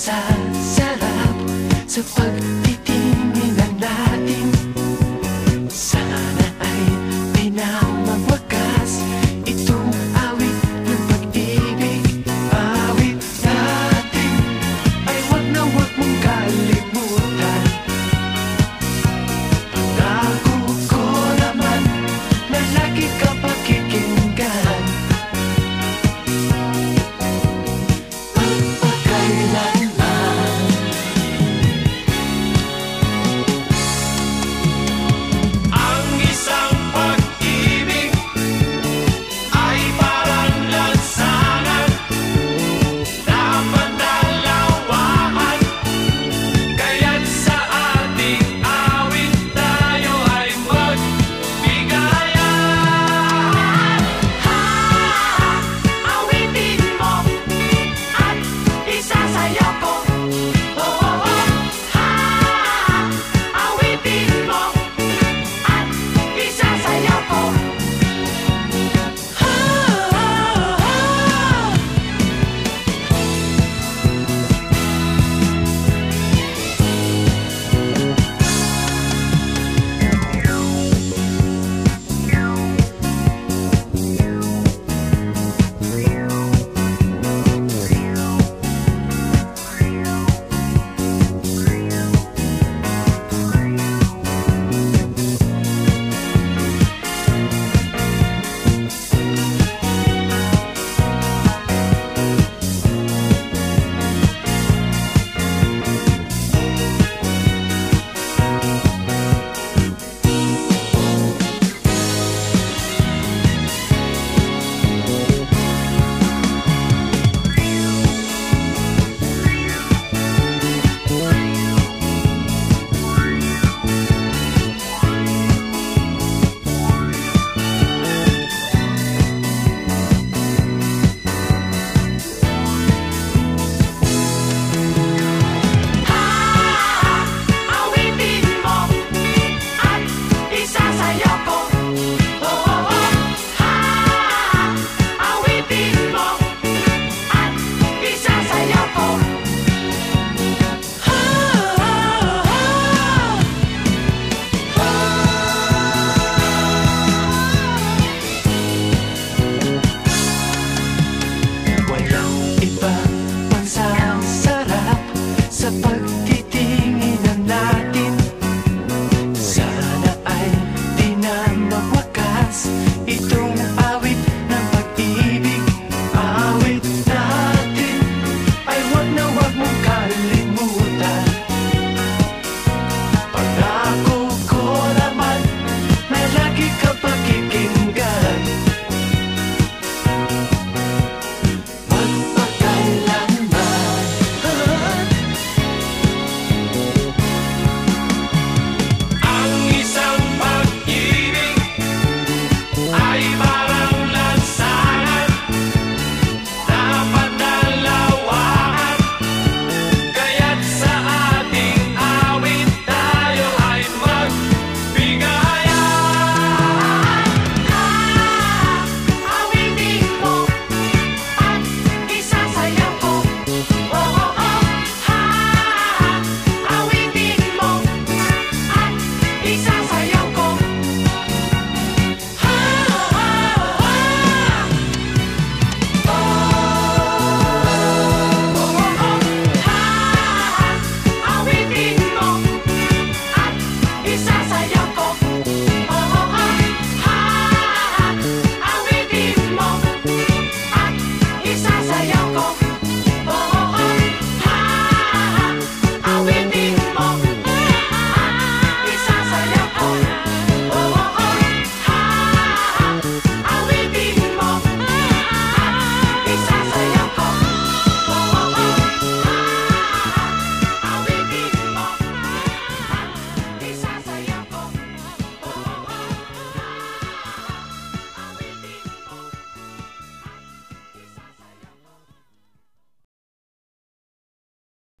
as I sat up, se so, froid, pipi,